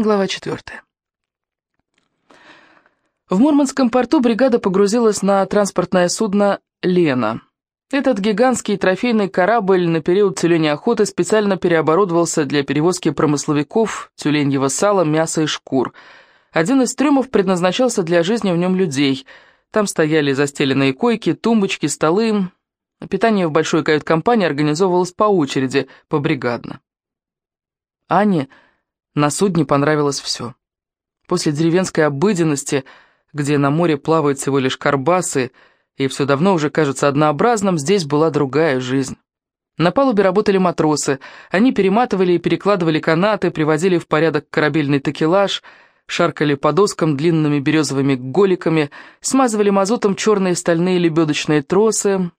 Глава четвертая. В Мурманском порту бригада погрузилась на транспортное судно «Лена». Этот гигантский трофейный корабль на период тюленей охоты специально переоборудовался для перевозки промысловиков, тюленьего сала, мяса и шкур. Один из трюмов предназначался для жизни в нем людей. Там стояли застеленные койки, тумбочки, столы. Питание в большой кают-компании организовывалось по очереди, побригадно. Ане на судне понравилось все. После деревенской обыденности, где на море плавают всего лишь карбасы, и все давно уже кажется однообразным, здесь была другая жизнь. На палубе работали матросы, они перематывали и перекладывали канаты, приводили в порядок корабельный такелаж, шаркали по доскам длинными березовыми голиками, смазывали мазутом черные стальные лебедочные тросы.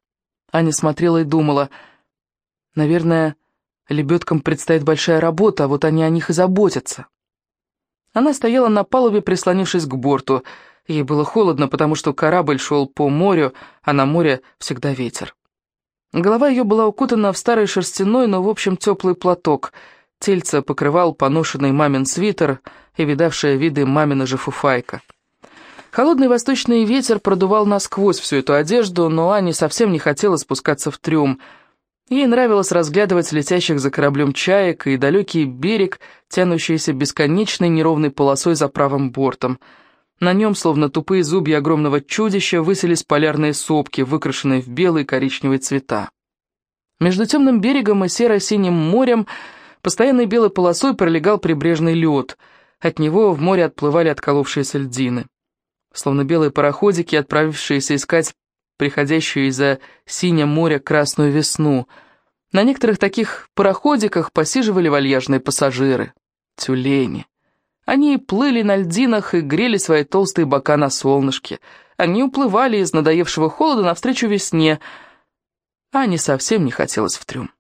Аня смотрела и думала, наверное, Лебедкам предстоит большая работа, а вот они о них и заботятся. Она стояла на палубе, прислонившись к борту. Ей было холодно, потому что корабль шел по морю, а на море всегда ветер. Голова ее была укутана в старый шерстяной, но в общем теплый платок. Тельце покрывал поношенный мамин свитер и видавшая виды мамина же фуфайка. Холодный восточный ветер продувал насквозь всю эту одежду, но Ане совсем не хотела спускаться в трюм — Ей нравилось разглядывать летящих за кораблем чаек и далекий берег, тянущийся бесконечной неровной полосой за правым бортом. На нем, словно тупые зубья огромного чудища, высились полярные сопки, выкрашенные в белые и коричневые цвета. Между темным берегом и серо-синим морем постоянной белой полосой пролегал прибрежный лед. От него в море отплывали отколовшиеся льдины. Словно белые пароходики, отправившиеся искать приходящую из-за синего моря красную весну. На некоторых таких пароходиках посиживали вальяжные пассажиры. Тюлени. Они плыли на льдинах и грели свои толстые бока на солнышке. Они уплывали из надоевшего холода навстречу весне. А не совсем не хотелось в трюм.